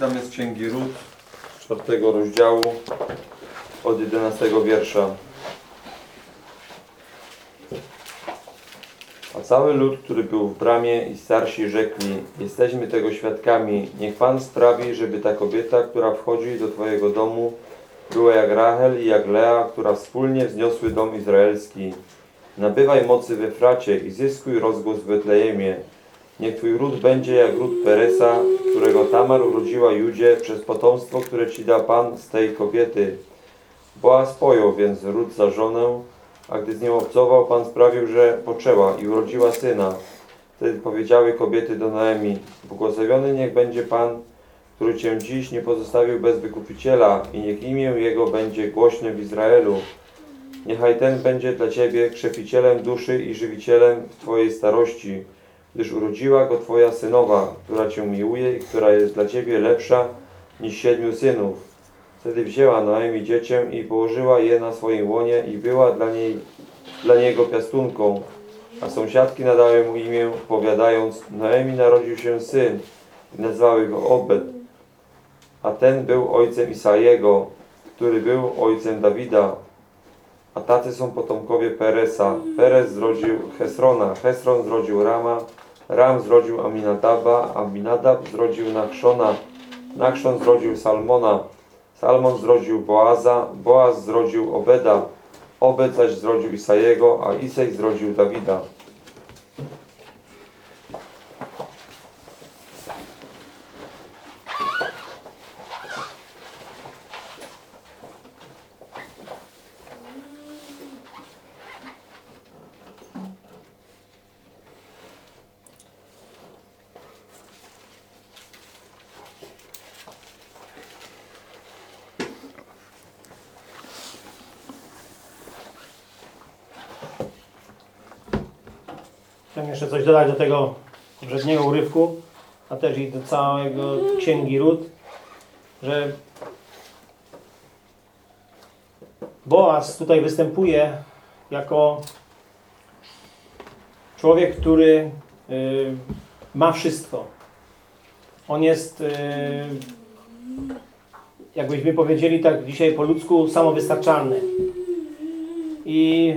Czytamy z Księgi Ród, czwartego rozdziału, od 11 wiersza. A cały lud, który był w bramie i starsi rzekli, jesteśmy tego świadkami, niech Pan sprawi, żeby ta kobieta, która wchodzi do Twojego domu, była jak Rachel i jak Lea, która wspólnie wzniosły dom izraelski. Nabywaj mocy we Fracie i zyskuj rozgłos w Betlejemie. Niech Twój ród będzie jak ród Peresa, którego Tamar urodziła Judzie przez potomstwo, które Ci da Pan z tej kobiety. Boaz pojął więc ród za żonę, a gdy z nią obcował, Pan sprawił, że poczęła i urodziła syna. Wtedy powiedziały kobiety do Noemi, błogosławiony niech będzie Pan, który Cię dziś nie pozostawił bez wykupiciela i niech imię Jego będzie głośne w Izraelu. Niechaj ten będzie dla Ciebie krzepicielem duszy i żywicielem Twojej starości, gdyż urodziła go Twoja synowa, która Cię miłuje i która jest dla Ciebie lepsza niż siedmiu synów. Wtedy wzięła Noemi dziecię i położyła je na swoim łonie i była dla, niej, dla niego piastunką. A sąsiadki nadały mu imię, powiadając, Noemi narodził się syn i nazwały go Obed. A ten był ojcem Isajego, który był ojcem Dawida. A tacy są potomkowie Peresa. Perez zrodził Hesrona, Hesron zrodził Rama, Ram zrodził Aminadaba, Aminadab zrodził Nachszona, Nachszon zrodził Salmona, Salmon zrodził Boaza, Boaz zrodził Obeda, Obed zaś zrodził Isajego, a Isej zrodził Dawida. Chciałem jeszcze coś dodać do tego poprzedniego urywku, a też i do całego Księgi Ród, że Boaz tutaj występuje jako człowiek, który y, ma wszystko. On jest, y, jakbyśmy powiedzieli tak dzisiaj po ludzku, samowystarczalny. I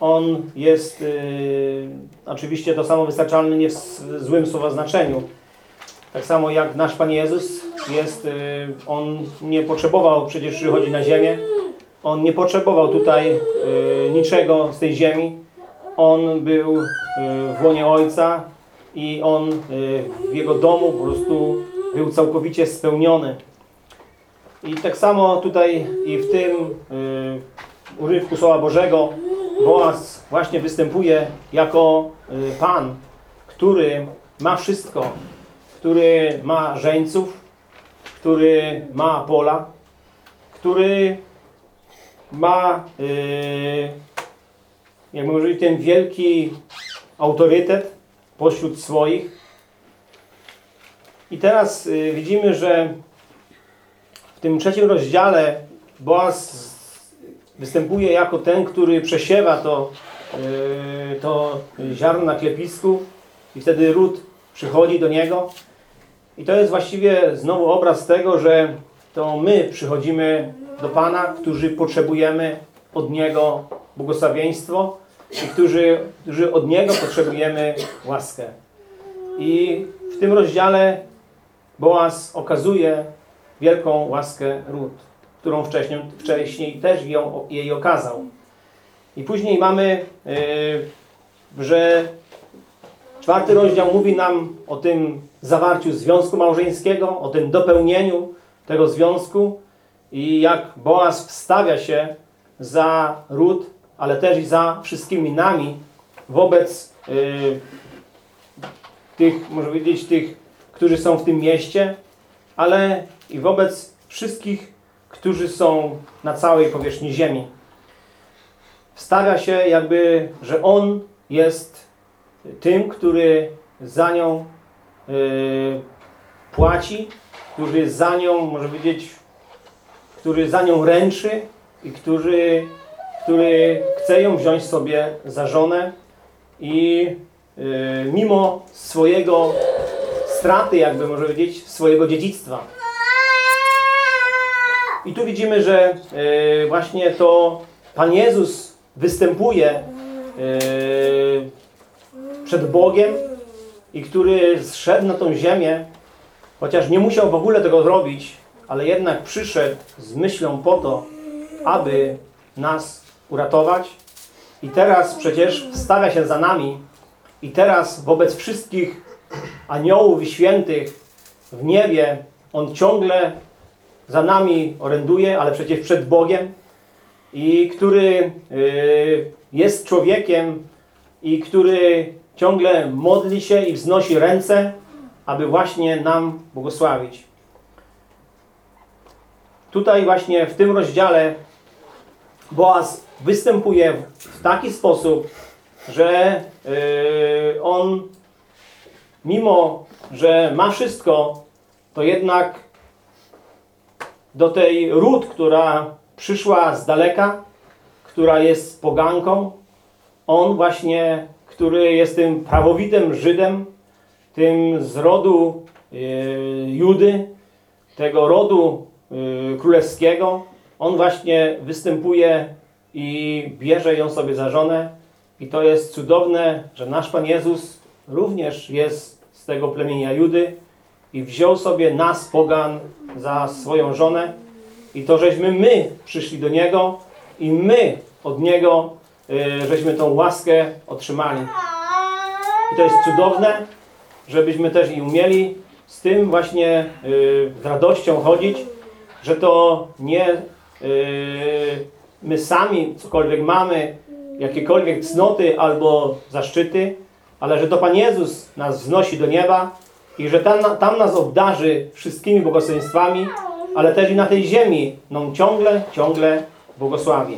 on jest y, oczywiście to samowystarczalny nie w złym słowa znaczeniu. Tak samo jak nasz Pan Jezus jest, y, on nie potrzebował przecież przychodzić na ziemię. On nie potrzebował tutaj y, niczego z tej ziemi. On był y, w łonie Ojca i on y, w jego domu po prostu był całkowicie spełniony. I tak samo tutaj i w tym y, urywku Słowa Bożego Boaz właśnie występuje jako y, Pan, który ma wszystko, który ma żeńców, który ma pola, który ma, y, jak można ten wielki autorytet pośród swoich. I teraz y, widzimy, że w tym trzecim rozdziale Boaz występuje jako ten, który przesiewa to, yy, to ziarno na klepisku i wtedy ród przychodzi do niego. I to jest właściwie znowu obraz tego, że to my przychodzimy do Pana, którzy potrzebujemy od Niego błogosławieństwo i którzy, którzy od Niego potrzebujemy łaskę. I w tym rozdziale Boaz okazuje wielką łaskę ród którą wcześniej, wcześniej też ją, jej okazał. I później mamy, yy, że czwarty rozdział mówi nam o tym zawarciu związku małżeńskiego, o tym dopełnieniu tego związku i jak Boaz wstawia się za ród, ale też i za wszystkimi nami wobec yy, tych, może powiedzieć, tych, którzy są w tym mieście, ale i wobec wszystkich którzy są na całej powierzchni ziemi. Wstawia się jakby, że On jest tym, który za nią y, płaci, który za nią, może powiedzieć, który za nią ręczy i który, który chce ją wziąć sobie za żonę i y, mimo swojego straty, jakby może powiedzieć, swojego dziedzictwa. I tu widzimy, że e, właśnie to Pan Jezus występuje e, przed Bogiem i który zszedł na tą ziemię, chociaż nie musiał w ogóle tego zrobić, ale jednak przyszedł z myślą po to, aby nas uratować. I teraz przecież wstawia się za nami i teraz wobec wszystkich aniołów i świętych w niebie On ciągle za nami oręduje, ale przecież przed Bogiem i który y, jest człowiekiem i który ciągle modli się i wznosi ręce, aby właśnie nam błogosławić. Tutaj właśnie w tym rozdziale Boaz występuje w taki sposób, że y, on mimo, że ma wszystko, to jednak do tej ród, która przyszła z daleka, która jest poganką, on właśnie, który jest tym prawowitym Żydem, tym z rodu y, Judy, tego rodu y, królewskiego, on właśnie występuje i bierze ją sobie za żonę. I to jest cudowne, że nasz Pan Jezus również jest z tego plemienia Judy i wziął sobie nas, pogan, za swoją żonę. I to, żeśmy my przyszli do Niego i my od Niego, y, żeśmy tą łaskę otrzymali. I to jest cudowne, żebyśmy też i umieli z tym właśnie y, z radością chodzić, że to nie y, my sami cokolwiek mamy, jakiekolwiek cnoty albo zaszczyty, ale że to Pan Jezus nas wznosi do nieba i że tam, tam nas obdarzy wszystkimi błogosławieństwami, ale też i na tej ziemi nam ciągle, ciągle błogosławi.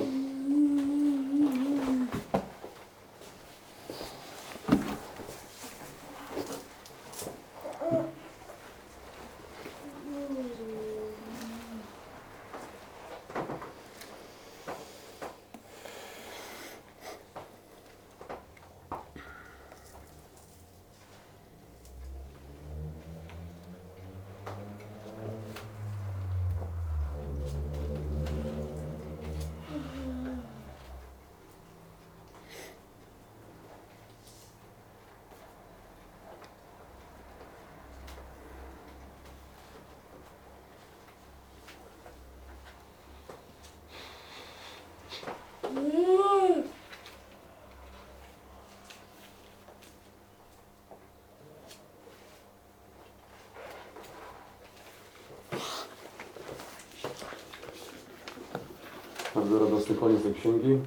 Bardzo radosny koniec tej księgi.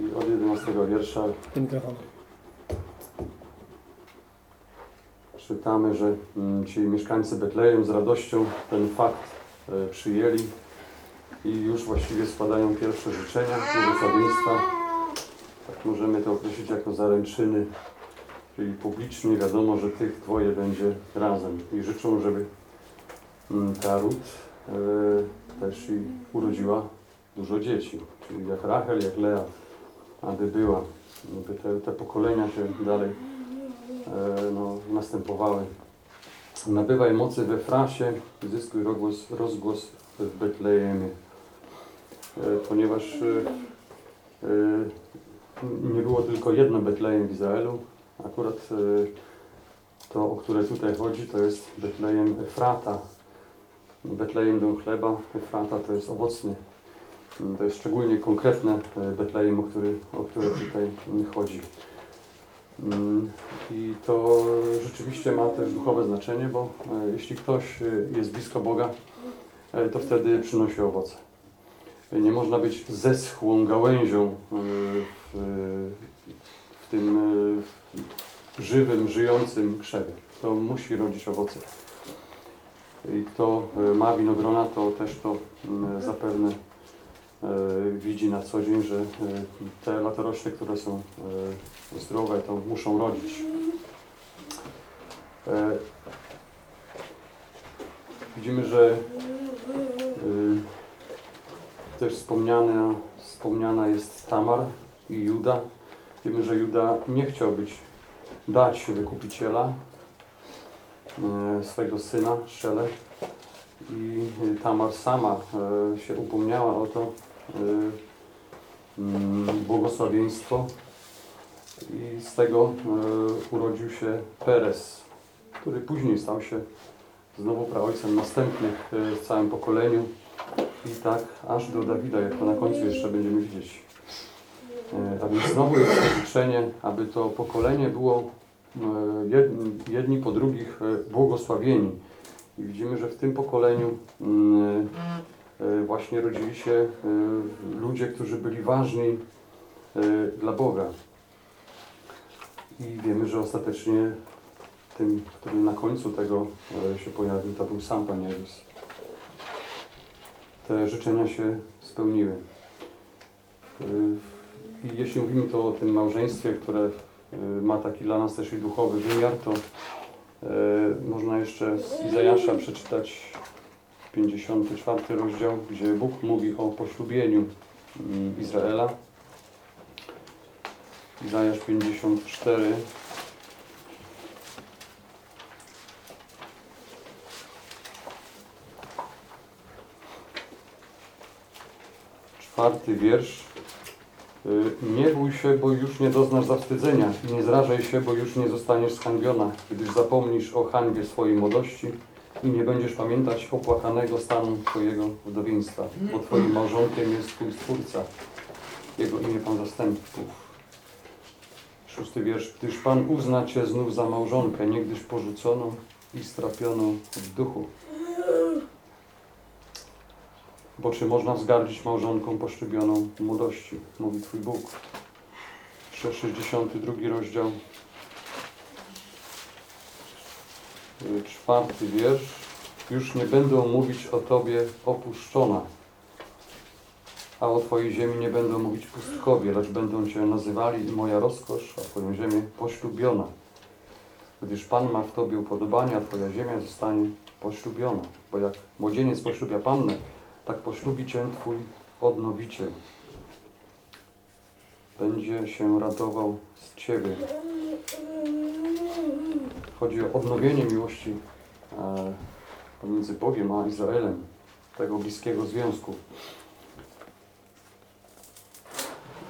I od 11 wiersza czytamy, że mm, ci mieszkańcy Betlejem z radością ten fakt e, przyjęli i już właściwie składają pierwsze życzenia błogosławieństwa. Tak możemy to określić jako zaręczyny, czyli publicznie wiadomo, że tych dwoje będzie razem i życzą, żeby mm, ta Rut też i urodziła dużo dzieci, czyli jak Rachel, jak Lea, aby była, aby te, te pokolenia się dalej e, no, następowały. Nabywaj mocy we Frasie, zyskuj rozgłos, rozgłos w Betlejemie. E, ponieważ e, e, nie było tylko jedno Betlejem w Izraelu, akurat e, to, o które tutaj chodzi, to jest Betlejem Efrata. Betlejem dom chleba, Efrata to jest owocny. To jest szczególnie konkretne e, Betlejem, o który, o który tutaj chodzi. Mm, I to rzeczywiście ma też duchowe znaczenie, bo e, jeśli ktoś e, jest blisko Boga, to wtedy przynosi owoce. Nie można być zeschłą gałęzią w, w tym żywym, żyjącym krzewie. To musi rodzić owoce. I kto e, ma winogrona, to też to mm, zapewne e, widzi na co dzień, że e, te latorośle, które są zdrowe, to muszą rodzić. Widzimy, że też wspomniana, wspomniana jest Tamar i Juda. Wiemy, że Juda nie chciał być dać wykupiciela, e, swego syna, Szele. I e, Tamar sama e, się upomniała o to mm, błogosławieństwo. I z tego urodził się Perez, który później stał się znowu praojcem następnych w całym pokoleniu. I tak aż do Dawida, jak to na końcu jeszcze będziemy widzieć. A więc znowu jest życzenie, aby to pokolenie było jedni, jedni po drugich e, błogosławieni. I widzimy, że w tym pokoleniu mm, e, właśnie rodzili się e, ludzie, którzy byli ważni e, dla Boga. I wiemy, że ostatecznie tym, który na końcu tego e, się pojawił, to był sam Pan Jezus. Te życzenia się spełniły. E, I jeśli mówimy to o tym małżeństwie, które e, ma taki dla nas też i duchowy wymiar, to e, można jeszcze z Izajasza przeczytać 54 rozdział, gdzie Bóg mówi o poślubieniu mm, Izraela. Izajasz 54. Czwarty wiersz. Y, Nie bój się, bo już nie doznasz zawstydzenia nie zrażaj się, bo już nie zostaniesz zhańbiona, gdyż zapomnisz o hańbie swojej młodości i nie będziesz pamiętać opłakanego stanu Twojego wdowieństwa, bo Twoim małżonkiem jest Twój Stwórca, Jego imię Pan Zastępów. Szósty wiersz. Gdyż Pan uzna Cię znów za małżonkę, niegdyś porzuconą i strapioną w duchu. Bo czy można wzgardzić małżonką poszczybioną młodości, mówi Twój Bóg. 62 rozdział. Czwarty wiersz. Już nie będą mówić o Tobie opuszczona, a o Twojej ziemi nie będą mówić pustkowie, lecz będą Cię nazywali moja rozkosz, a Twoją ziemię poślubiona. Gdyż Pan ma w Tobie upodobania, Twoja ziemia zostanie poślubiona. Bo jak młodzieniec poślubia Pannę, tak poślubi Cię Twój odnowiciel. Będzie się radował z Ciebie. Chodzi o odnowienie miłości e, pomiędzy Bogiem a Izraelem, tego bliskiego związku.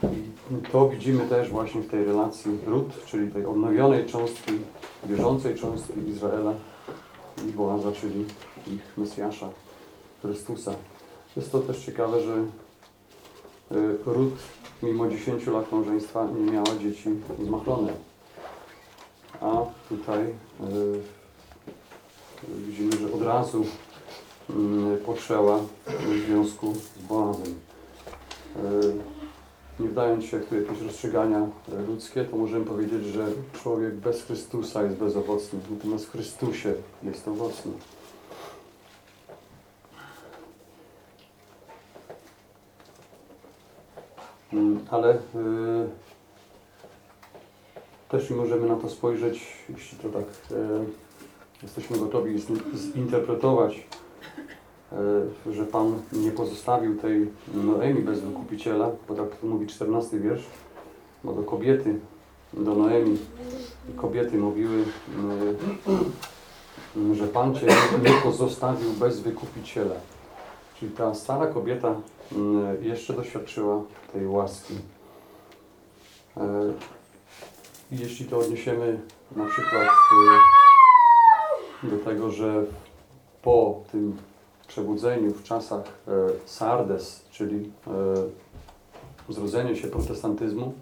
I to widzimy też właśnie w tej relacji Rut, czyli tej odnowionej cząstki, bieżącej cząstki Izraela i Boaza, czyli ich Mesjasza, Chrystusa. Jest to też ciekawe, że y, Rut mimo 10 lat małżeństwa nie miała dzieci zmachlone. A tutaj y, widzimy, że od razu y, poczęła w związku z Boazem. Y, Nie wdając się w jakieś rozstrzygania ludzkie, to możemy powiedzieć, że człowiek bez Chrystusa jest bezowocny, natomiast w Chrystusie jest owocny. Ale y, też możemy na to spojrzeć, jeśli to tak y, jesteśmy gotowi zin- zinterpretować, y, że Pan nie pozostawił tej Noemi bez wykupiciela, bo tak mówi 14 wiersz, bo do kobiety, do Noemi kobiety mówiły, y, że Pan Cię nie pozostawił bez wykupiciela. Czyli ta stara kobieta y, jeszcze doświadczyła tej łaski. E, jeśli to odniesiemy na przykład y, do tego, że po tym przebudzeniu w czasach e, Sardes, czyli e, zrodzenie się protestantyzmu,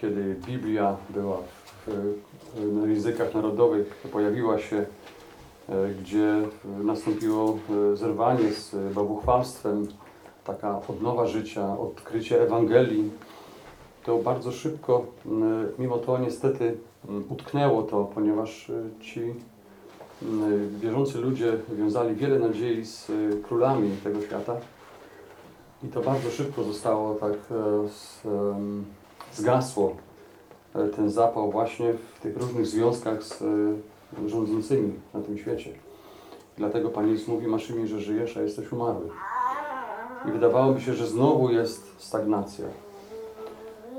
kiedy Biblia była w, w językach narodowych, pojawiła się, gdzie nastąpiło e, zerwanie z bałwochwalstwem, taka odnowa życia, odkrycie Ewangelii, to bardzo szybko, mimo to niestety utknęło to, ponieważ e, ci wierzący ludzie wiązali wiele nadziei z e, królami tego świata. I to bardzo szybko zostało tak e, zgasło e, ten zapał właśnie w tych różnych związkach z e, rządzącymi na tym świecie. Dlatego Pan Jezus mówi, masz że żyjesz, a jesteś umarły. I wydawało mi się, że znowu jest stagnacja.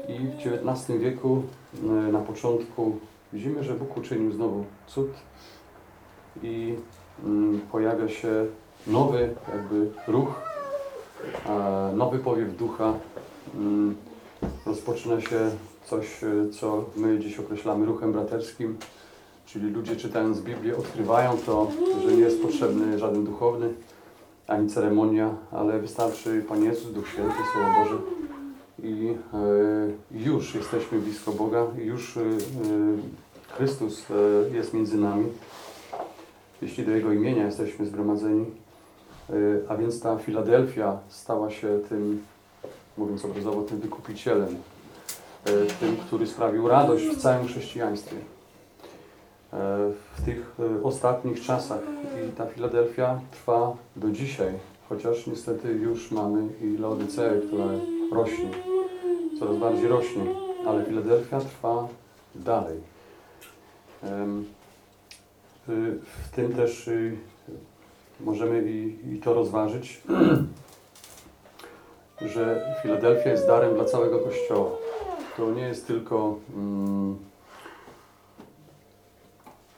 I w XIX wieku e, na początku widzimy, że Bóg uczynił znowu cud i mm, pojawia się nowy jakby ruch, nowy powiew ducha. Mm, Rozpoczyna się coś, e, co my dziś określamy ruchem braterskim, czyli ludzie czytając Biblię odkrywają to, że nie jest potrzebny żaden duchowny, ani ceremonia, ale wystarczy Pan Jezus, Duch Święty, Słowo Boże i e, już jesteśmy blisko Boga, już e, e, Chrystus e, jest między nami, jeśli do Jego imienia jesteśmy zgromadzeni. E, a więc ta Filadelfia stała się tym, mówiąc obrazowo, tym wykupicielem, e, tym, który sprawił radość w całym chrześcijaństwie. E, w tych e, ostatnich czasach i ta Filadelfia trwa do dzisiaj, chociaż niestety już mamy i Laodyceę, która rośnie, coraz bardziej rośnie, ale Filadelfia trwa dalej. Y, W tym też y, możemy i, i to rozważyć, że Filadelfia jest darem dla całego Kościoła. To nie jest tylko mm,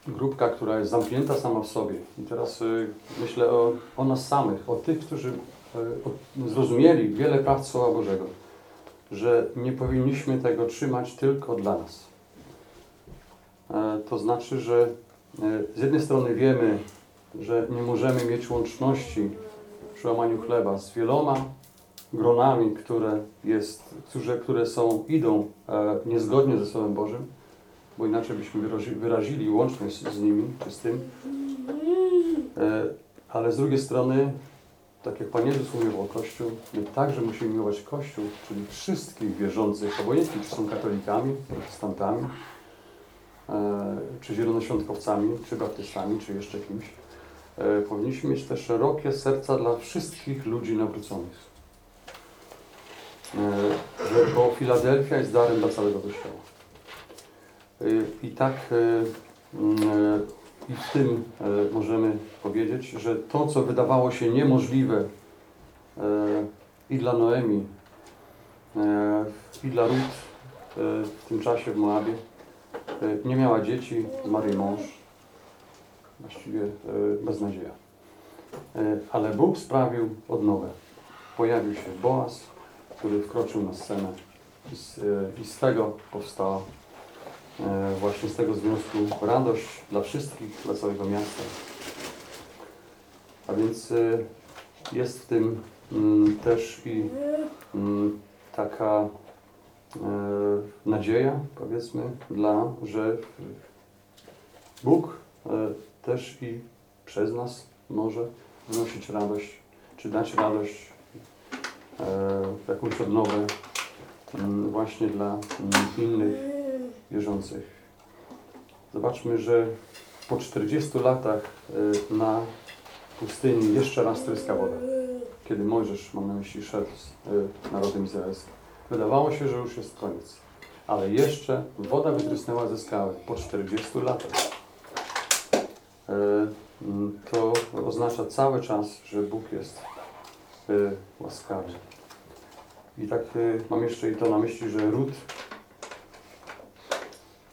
grupka, która jest zamknięta sama w sobie. I teraz y, myślę o, o nas samych, o tych, którzy y, o, zrozumieli wiele praw Słowa Bożego, że nie powinniśmy tego trzymać tylko dla nas. E, to znaczy, że e, z jednej strony wiemy, że nie możemy mieć łączności przy łamaniu chleba z wieloma gronami, które, jest, które, które są, idą e, niezgodnie ze Słowem Bożym, bo inaczej byśmy wyrazi, wyrazili łączność z, nimi, czy z tym. E, ale z drugiej strony, tak jak Pan Jezus umiłował Kościół, my także musimy miłować Kościół, czyli wszystkich wierzących, obojętnie czy są katolikami, protestantami, e, czy zielonoświątkowcami, czy baptystami, czy jeszcze kimś. E, powinniśmy mieć te szerokie serca dla wszystkich ludzi nawróconych. Że, bo Filadelfia jest darem dla całego Kościoła. Y, I tak y, y, i w tym możemy powiedzieć, że to, co wydawało się niemożliwe i dla Noemi, i dla Rut w tym czasie w Moabie, nie miała dzieci, zmarł mąż, właściwie beznadzieja. Ale Bóg sprawił odnowę. Pojawił się Boaz, który wkroczył na scenę i z, i z tego powstała właśnie z tego związku radość dla wszystkich, dla całego miasta. A więc e, jest w tym mm, też i mm, taka e, nadzieja, powiedzmy, dla, że Bóg też i przez nas może wnosić radość, czy dać radość, jakąś odnowę mm, właśnie dla innych wierzących. Zobaczmy, że po 40 latach y, na pustyni jeszcze raz tryska woda. Kiedy Mojżesz, mam na myśli, szedł z y, narodem izraelskim. Wydawało się, że już jest koniec. Ale jeszcze woda wytrysnęła ze skały po 40 latach. Mm, To oznacza cały czas, że Bóg jest łaskawy. I tak mam jeszcze i to na myśli, że ród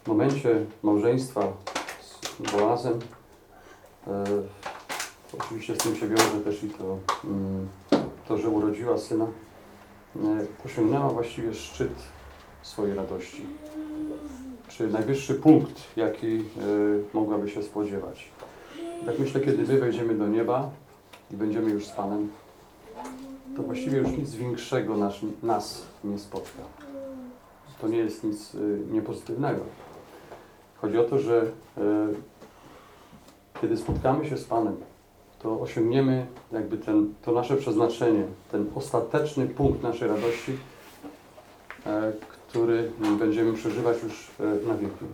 w momencie małżeństwa z Boazem, e, oczywiście z tym się wiąże też i to, mm, to że urodziła syna, e, osiągnęła właściwie szczyt swojej radości. Czy najwyższy punkt, jaki e, mogłaby się spodziewać. Tak myślę, kiedy my wejdziemy do nieba i będziemy już z Panem, to właściwie już nic większego nas, nas nie spotka. To nie jest nic y, niepozytywnego. Chodzi o to, że e, kiedy spotkamy się z Panem, to osiągniemy jakby ten, to nasze przeznaczenie, ten ostateczny punkt naszej radości, e, który będziemy przeżywać już e, na wieki.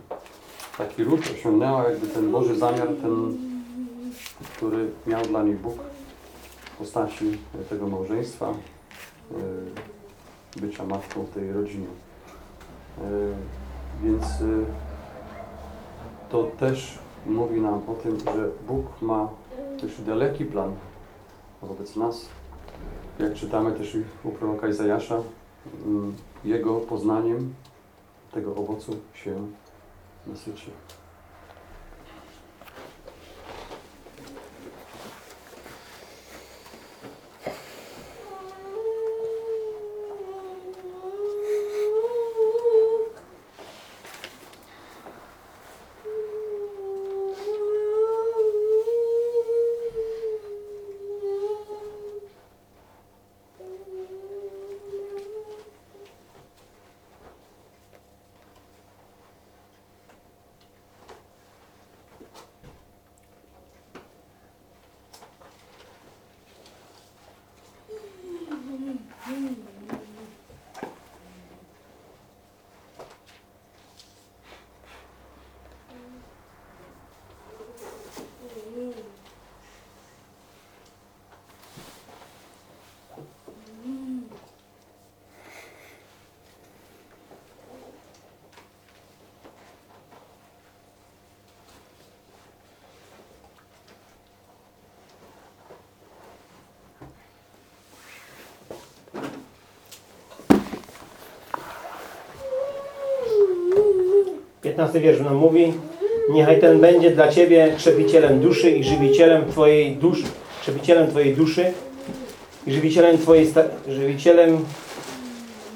Taki ród osiągnęła jakby ten Boży zamiar, ten, który miał dla niej Bóg w postaci tego małżeństwa, bycia matką w tej rodzinie. Więc to też mówi nam o tym, że Bóg ma też daleki plan wobec nas. Jak czytamy też u proroka Izajasza, mm, Jego poznaniem tego owocu się nasyci. Piętnasty wiersz nam mówi Niechaj ten będzie dla Ciebie krzepicielem duszy i żywicielem Twojej duszy, krzepicielem Twojej duszy i żywicielem Twojej, sta- żywicielem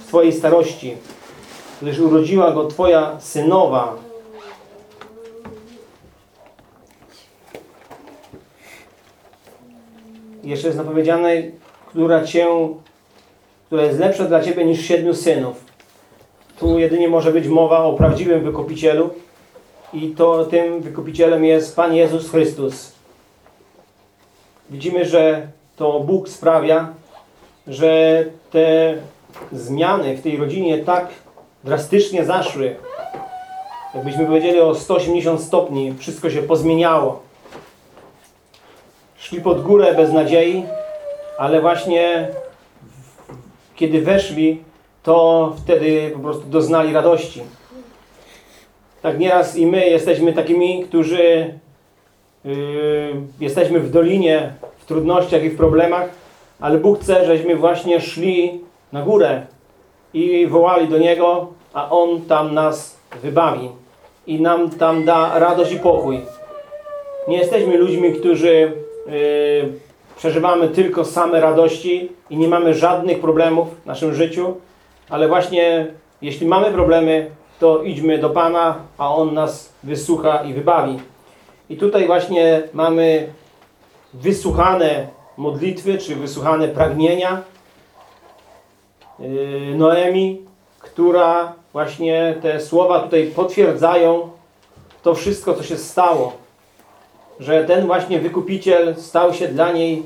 Twojej starości, gdyż urodziła go Twoja synowa. Jeszcze jest napowiedziane, która Cię, która jest lepsza dla Ciebie niż siedmiu synów. Tu jedynie może być mowa o prawdziwym wykupicielu i to tym wykupicielem jest Pan Jezus Chrystus. Widzimy, że to Bóg sprawia, że te zmiany w tej rodzinie tak drastycznie zaszły. Jakbyśmy powiedzieli o 180 stopni, wszystko się pozmieniało. Szli pod górę bez nadziei, ale właśnie kiedy weszli, to wtedy po prostu doznali radości. Tak nieraz i my jesteśmy takimi, którzy yy, jesteśmy w dolinie, w trudnościach i w problemach, ale Bóg chce, żeśmy właśnie szli na górę i wołali do Niego, a On tam nas wybawi i nam tam da radość i pokój. Nie jesteśmy ludźmi, którzy yy, przeżywamy tylko same radości i nie mamy żadnych problemów w naszym życiu, ale właśnie jeśli mamy problemy, to idźmy do Pana, a On nas wysłucha i wybawi. I tutaj właśnie mamy wysłuchane modlitwy, czy wysłuchane pragnienia yy, Noemi, która właśnie te słowa tutaj potwierdzają to wszystko, co się stało. Że ten właśnie wykupiciel stał się dla niej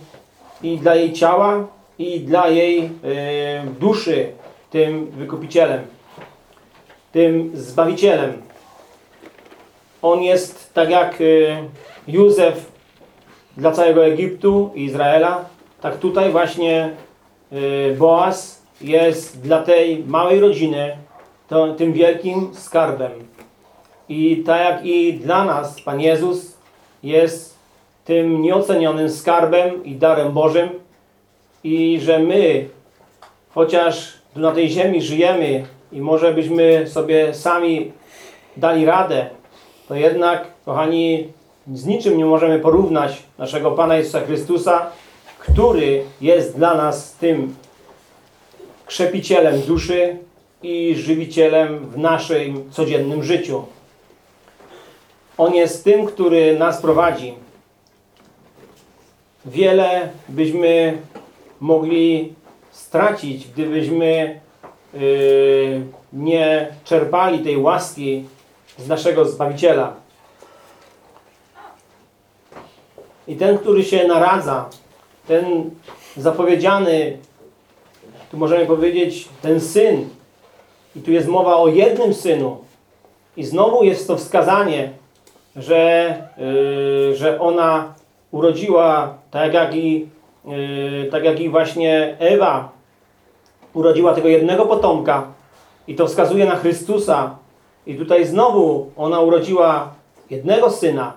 i dla jej ciała, i dla jej yy, duszy tym wykupicielem, tym zbawicielem. On jest tak jak y, Józef dla całego Egiptu i Izraela, tak tutaj właśnie y, Boaz jest dla tej małej rodziny to, tym wielkim skarbem. I tak jak i dla nas Pan Jezus jest tym nieocenionym skarbem i darem Bożym i że my chociaż tu na tej ziemi żyjemy i może byśmy sobie sami dali radę, to jednak, kochani, z niczym nie możemy porównać naszego Pana Jezusa Chrystusa, który jest dla nas tym krzepicielem duszy i żywicielem w naszym codziennym życiu. On jest tym, który nas prowadzi. Wiele byśmy mogli stracić, gdybyśmy yy, nie czerpali tej łaski z naszego Zbawiciela. I ten, który się naradza, ten zapowiedziany, tu możemy powiedzieć, ten syn, i tu jest mowa o jednym synu, i znowu jest to wskazanie, że, yy, że ona urodziła, tak jak i tak jak i właśnie Ewa urodziła tego jednego potomka i to wskazuje na Chrystusa i tutaj znowu ona urodziła jednego syna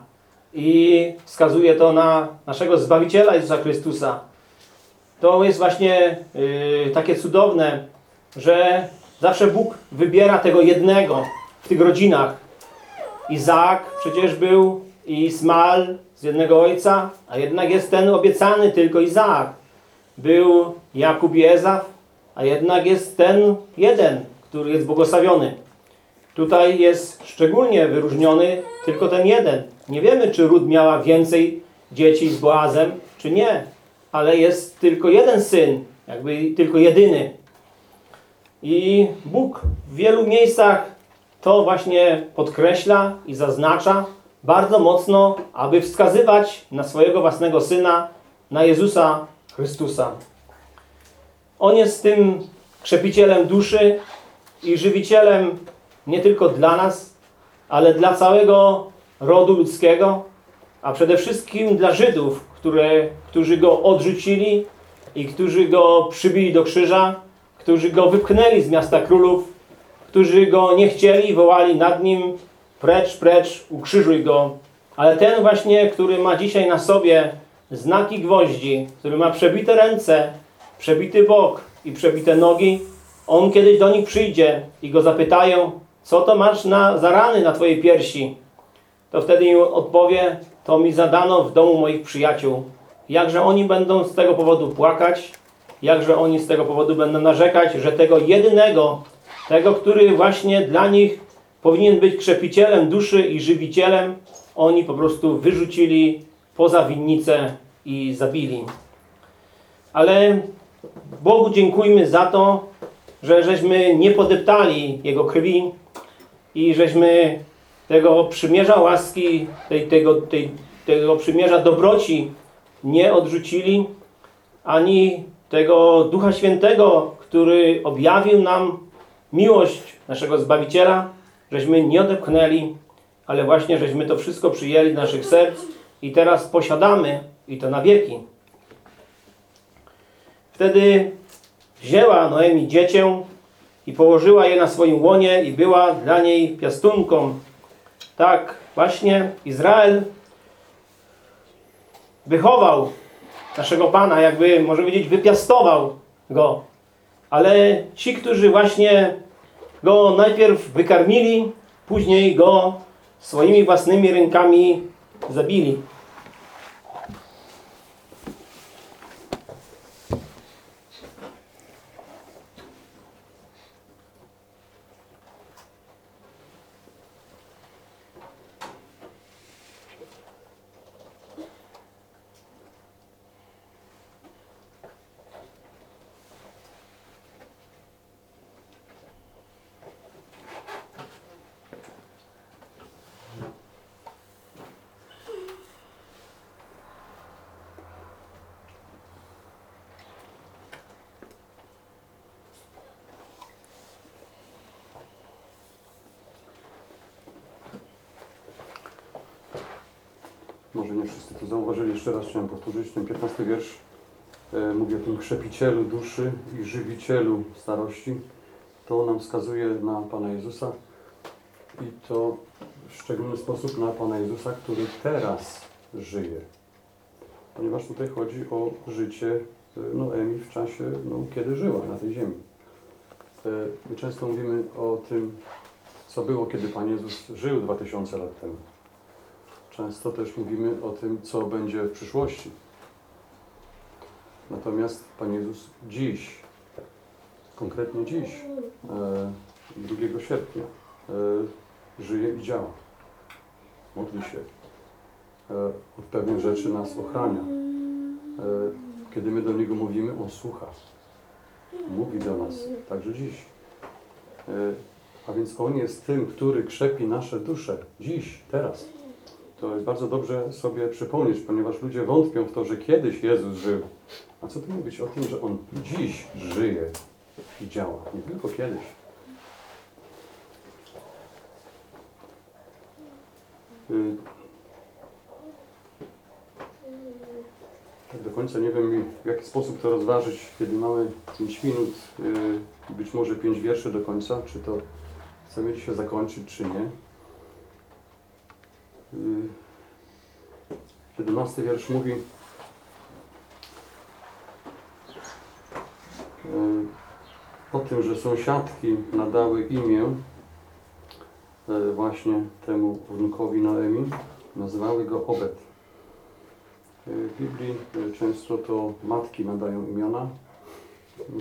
i wskazuje to na naszego Zbawiciela Jezusa Chrystusa. To jest właśnie yy, takie cudowne, że zawsze Bóg wybiera tego jednego w tych rodzinach. Izaak przecież był i Ismael z jednego ojca, a jednak jest ten obiecany tylko Izaak. Był Jakub i Ezaw, a jednak jest ten jeden, który jest błogosławiony. Tutaj jest szczególnie wyróżniony tylko ten jeden. Nie wiemy, czy Rud miała więcej dzieci z Boazem, czy nie, ale jest tylko jeden syn, jakby tylko jedyny. I Bóg w wielu miejscach to właśnie podkreśla i zaznacza bardzo mocno, aby wskazywać na swojego własnego syna, na Jezusa Chrystusa. On jest tym krzepicielem duszy i żywicielem nie tylko dla nas, ale dla całego rodu ludzkiego, a przede wszystkim dla Żydów, które, którzy go odrzucili i którzy go przybili do krzyża, którzy go wypchnęli z miasta królów, którzy go nie chcieli, wołali nad nim precz, precz, ukrzyżuj go. Ale ten właśnie, który ma dzisiaj na sobie znaki gwoździ, który ma przebite ręce, przebity bok i przebite nogi, on kiedyś do nich przyjdzie i go zapytają, co to masz na, za rany na twojej piersi? To wtedy im odpowie, to mi zadano w domu moich przyjaciół. Jakże oni będą z tego powodu płakać, jakże oni z tego powodu będą narzekać, że tego jedynego, tego, który właśnie dla nich powinien być krzepicielem duszy i żywicielem, oni po prostu wyrzucili poza winnicę i zabili. Ale Bogu dziękujmy za to, że żeśmy nie podeptali Jego krwi i żeśmy tego przymierza łaski, tej, tego, tej, tego przymierza dobroci nie odrzucili, ani tego Ducha Świętego, który objawił nam miłość naszego Zbawiciela, żeśmy nie odepchnęli, ale właśnie żeśmy to wszystko przyjęli do naszych serc i teraz posiadamy i to na wieki. Wtedy wzięła Noemi dziecię i położyła je na swoim łonie i była dla niej piastunką. Tak, właśnie Izrael wychował naszego Pana, jakby, może powiedzieć, wypiastował go. Ale ci, którzy właśnie go najpierw wykarmili, później go swoimi własnymi rękami zabili. Może nie wszyscy to zauważyli, jeszcze raz chciałem powtórzyć. Ten 15 wiersz e, mówi o tym krzepicielu duszy i żywicielu starości. To nam wskazuje na Pana Jezusa i to w szczególny sposób na Pana Jezusa, który teraz żyje. Ponieważ tutaj chodzi o życie e, Noemi w czasie, no, kiedy żyła na tej ziemi. E, My często mówimy o tym, co było, kiedy Pan Jezus żył 2000 lat temu. Często też mówimy o tym, co będzie w przyszłości. Natomiast Pan Jezus dziś, konkretnie dziś, e, 2 sierpnia, e, żyje i działa. Modli się. E, od pewnych rzeczy nas ochrania. E, kiedy my do Niego mówimy, On słucha. Mówi do nas, także dziś. E, a więc On jest tym, który krzepi nasze dusze dziś, teraz. To jest bardzo dobrze sobie przypomnieć, ponieważ ludzie wątpią w to, że kiedyś Jezus żył. A co tu mówić o tym, że On dziś żyje i działa, nie tylko kiedyś. Y, Tak do końca nie wiem, w jaki sposób to rozważyć, kiedy mamy 5 minut y, być może 5 wierszy do końca, czy to chcemy dzisiaj zakończyć, czy nie. Y, 17 wiersz mówi y, o tym, że sąsiadki nadały imię e, właśnie temu wnukowi Naemi, nazywały go Obed. W Biblii często to matki nadają imiona.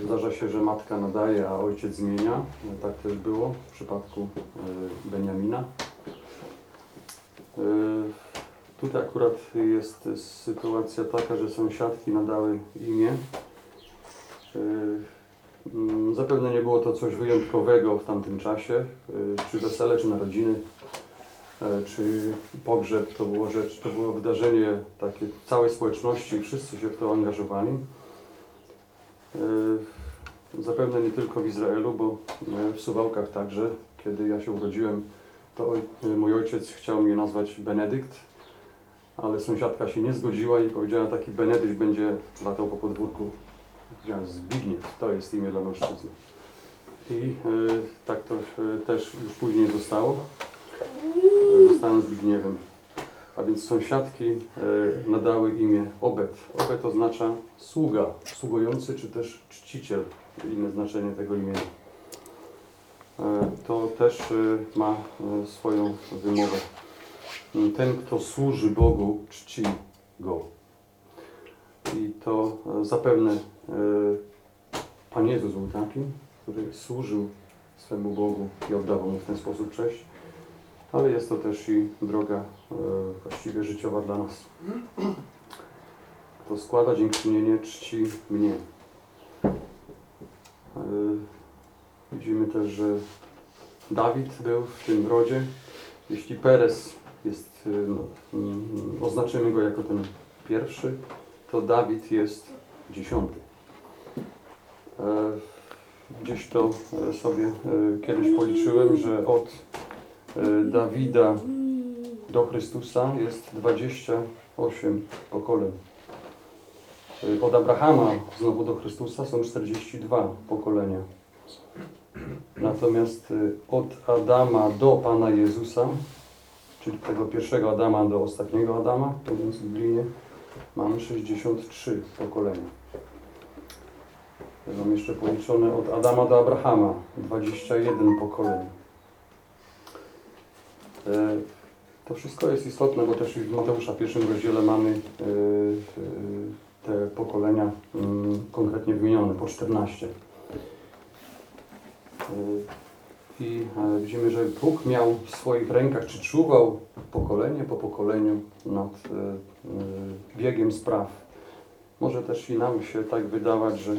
Zdarza się, że matka nadaje, a ojciec zmienia. Tak też było w przypadku Beniamina. E, Tutaj akurat jest sytuacja taka, że sąsiadki nadały imię. E, mm, Zapewne nie było to coś wyjątkowego w tamtym czasie, e, czy wesele, czy narodziny, czy pogrzeb. To było rzecz, to było wydarzenie takie całej społeczności, wszyscy się w to angażowali. Zapewne nie tylko w Izraelu, bo w Suwałkach także, kiedy ja się urodziłem, to oj, e, mój ojciec chciał mnie nazwać Benedykt, ale sąsiadka się nie zgodziła i powiedziała, taki Benedykt będzie latał po podwórku. Powiedziałem, Zbigniew, to jest imię dla mężczyzny. I e, tak to e, też już później zostało. Zostałem Zbigniewem. A więc sąsiadki nadały imię Obed. Obed oznacza sługa, sługujący czy też czciciel, inne znaczenie tego imienia. E, To też e, ma e, swoją wymowę. Ten, kto służy Bogu, czci Go. I to zapewne Pan Jezus był taki, który służył swemu Bogu i oddawał mu w ten sposób cześć ale jest to też i droga właściwie życiowa dla nas. Kto składa dziękczynienie, czci mnie. Widzimy też, że Dawid był w tym rodzie. Jeśli Perez jest, e, no, oznaczymy go jako ten pierwszy, to Dawid jest dziesiąty. E, Gdzieś to e, sobie e, kiedyś policzyłem, że od Dawida do Chrystusa jest 28 pokoleń. Od Abrahama znowu do Chrystusa są 42 pokolenia. Natomiast e, od Adama do Pana Jezusa, czyli tego pierwszego Adama do ostatniego Adama, mówiąc biblijnie, mamy 63 pokolenia. Mam jeszcze policzone od Adama do Abrahama 21 pokoleń. E, To wszystko jest istotne, bo też w Mateusza pierwszym rozdziale mamy e, e, te pokolenia mm, konkretnie wymienione, po 14. E, I e, widzimy, że Bóg miał w swoich rękach, czy czuwał pokolenie po pokoleniu nad e, biegiem spraw. Może też i nam się tak wydawać, że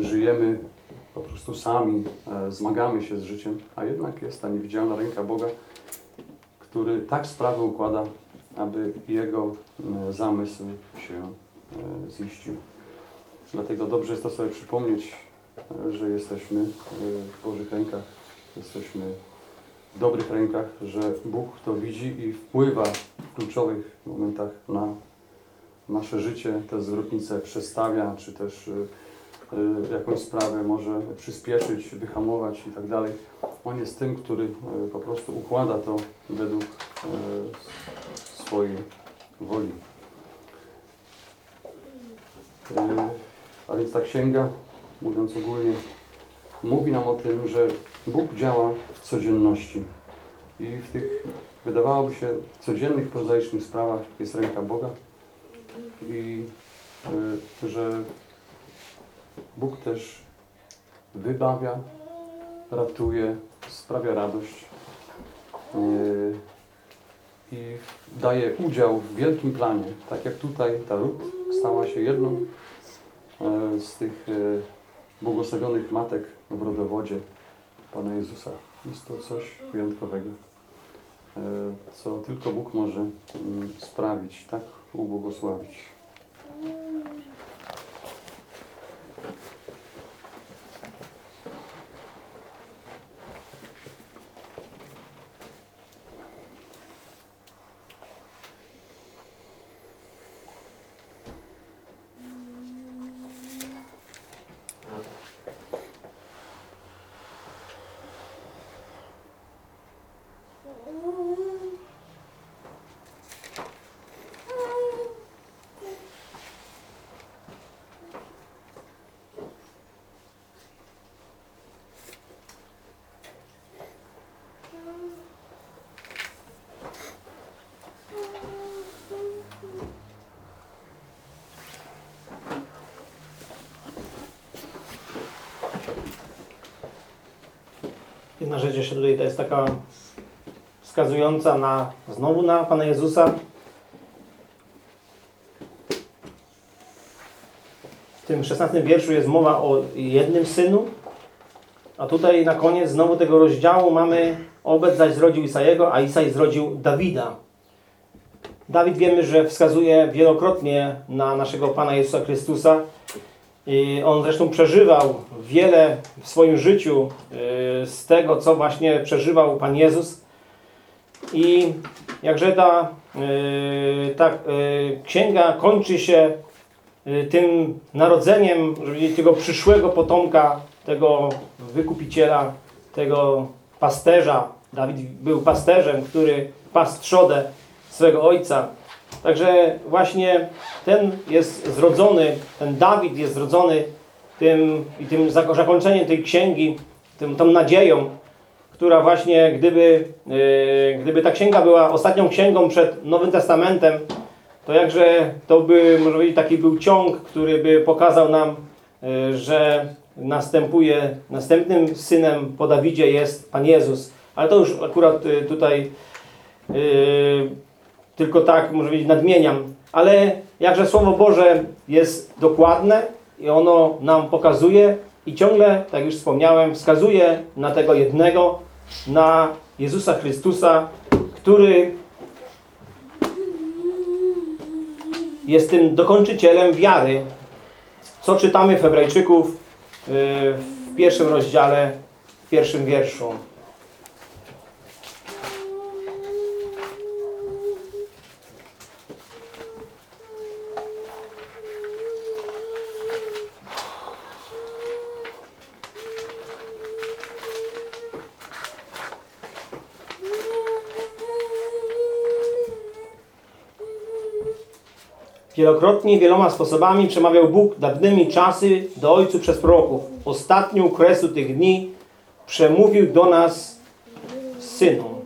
żyjemy po prostu sami, zmagamy się z życiem, a jednak jest ta niewidzialna ręka Boga, który tak sprawy układa, aby Jego zamysł się ziścił. Dlatego dobrze jest to sobie przypomnieć, że jesteśmy e, w Bożych rękach, jesteśmy w dobrych rękach, że Bóg to widzi i wpływa w kluczowych momentach na nasze życie, te zwrotnice przestawia, czy też y, y, jakąś sprawę może przyspieszyć, wyhamować i tak dalej. On jest tym, który po prostu układa to według swojej woli. A więc ta księga, mówiąc ogólnie, mówi nam o tym, że Bóg działa w codzienności. I w tych, wydawałoby się, codziennych, prozaicznych sprawach jest ręka Boga i y, że Bóg też wybawia, ratuje, sprawia radość y, i daje udział w wielkim planie. Tak jak tutaj ta Rut stała się jedną y, z tych błogosławionych matek w rodowodzie Pana Jezusa. Jest to coś wyjątkowego, y, co tylko Bóg może mm, sprawić, tak ubłogosławić. Jedna rzecz jeszcze tutaj to jest taka wskazująca na znowu na Pana Jezusa. W tym 16 wierszu jest mowa o jednym synu, a tutaj na koniec znowu tego rozdziału mamy Obed zaś zrodził Isajego, a Isaj zrodził Dawida. Dawid wiemy, że wskazuje wielokrotnie na naszego Pana Jezusa Chrystusa. I on zresztą przeżywał wiele w swoim życiu y, z tego, co właśnie przeżywał Pan Jezus. I jakże ta, y, ta y, księga kończy się tym narodzeniem, tego przyszłego potomka, tego wykupiciela, tego pasterza. Dawid był pasterzem, który pasł trzodę swego ojca. Także właśnie ten jest zrodzony, ten Dawid jest zrodzony tym i tym zako- zakończeniem tej księgi, tym, tą nadzieją, która właśnie gdyby, yy, gdyby ta księga była ostatnią księgą przed Nowym Testamentem, to jakże to by, może powiedzieć, taki był ciąg, który by pokazał nam, yy, że następuje, następnym synem po Dawidzie jest Pan Jezus. Ale to już akurat yy, tutaj tylko tak, może powiedzieć, nadmieniam. Ale jakże Słowo Boże jest dokładne i ono nam pokazuje i ciągle, tak już wspomniałem, wskazuje na tego jednego, na Jezusa Chrystusa, który jest tym dokończycielem wiary, co czytamy w Hebrajczyków yy, w pierwszym rozdziale, w pierwszym wierszu. Wielokrotnie, wieloma sposobami przemawiał Bóg dawnymi czasy do ojców przez proroków. Ostatnią kresu tych dni przemówił do nas Synu.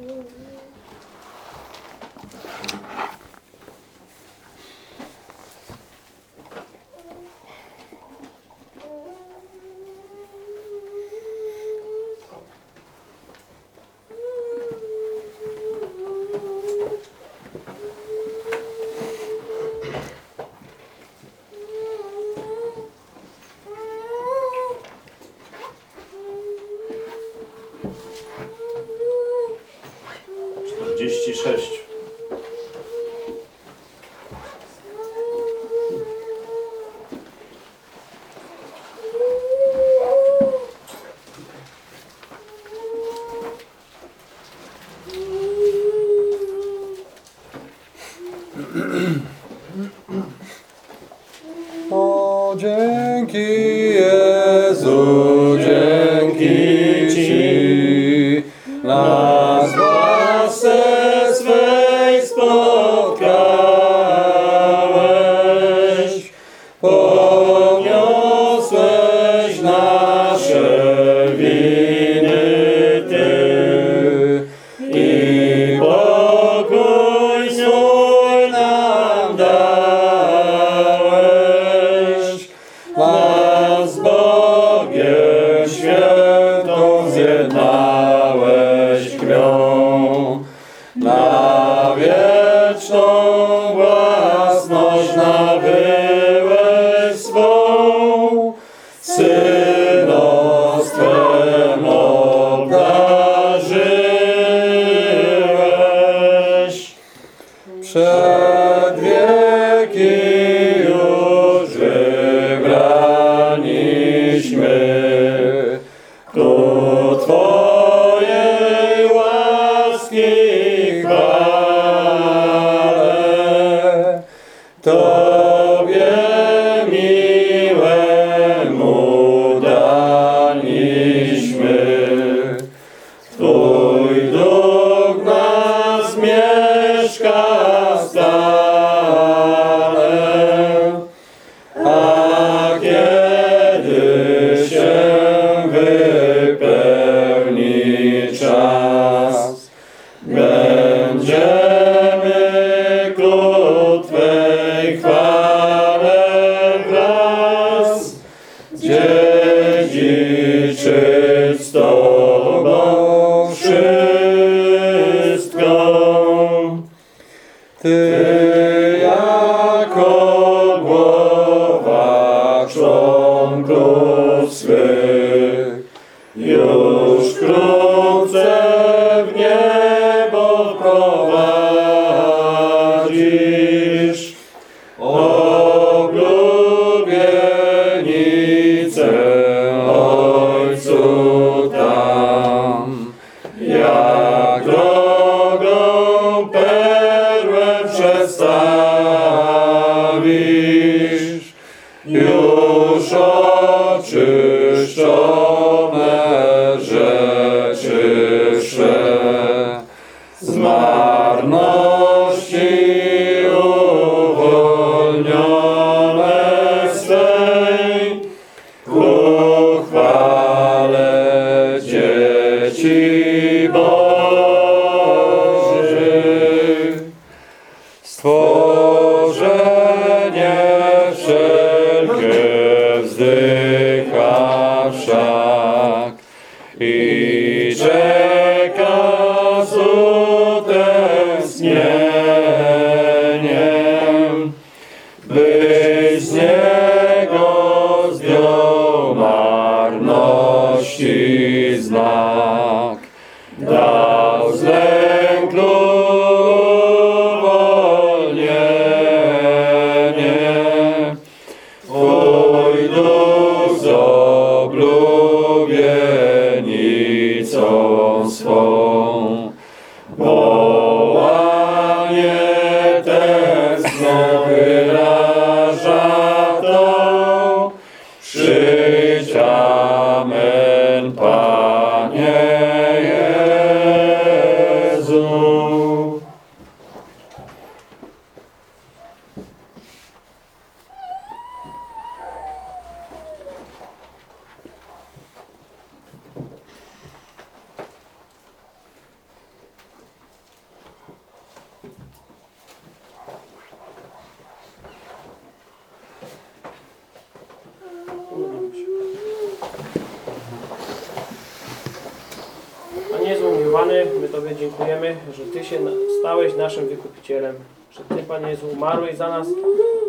I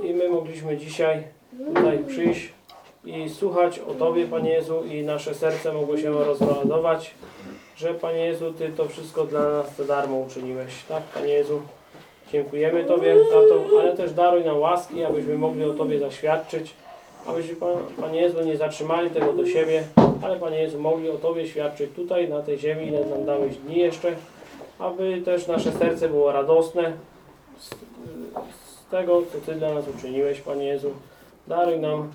i my mogliśmy dzisiaj tutaj przyjść i słuchać o Tobie, Panie Jezu, i nasze serce mogło się rozładować, że Panie Jezu, Ty to wszystko dla nas za darmo uczyniłeś. Tak, Panie Jezu, dziękujemy Tobie za to, ale też daruj nam łaski, abyśmy mogli o Tobie zaświadczyć, abyśmy, Pan- Panie Jezu, nie zatrzymali tego do siebie, ale Panie Jezu, mogli o Tobie świadczyć tutaj, na tej ziemi, ile nam dałeś dni jeszcze, aby też nasze serce było radosne z, z tego, co Ty dla nas uczyniłeś, Panie Jezu. Daruj nam,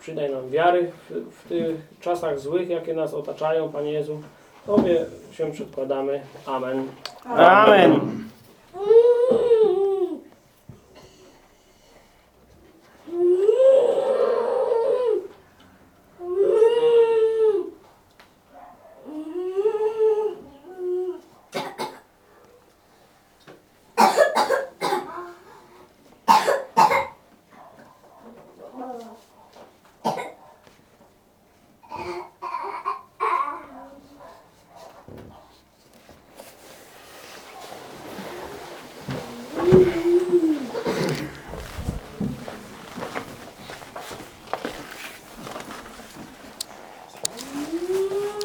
przydaj nam wiary w, w tych czasach złych, jakie nas otaczają, Panie Jezu. Tobie się przedkładamy. Amen. Amen. Thank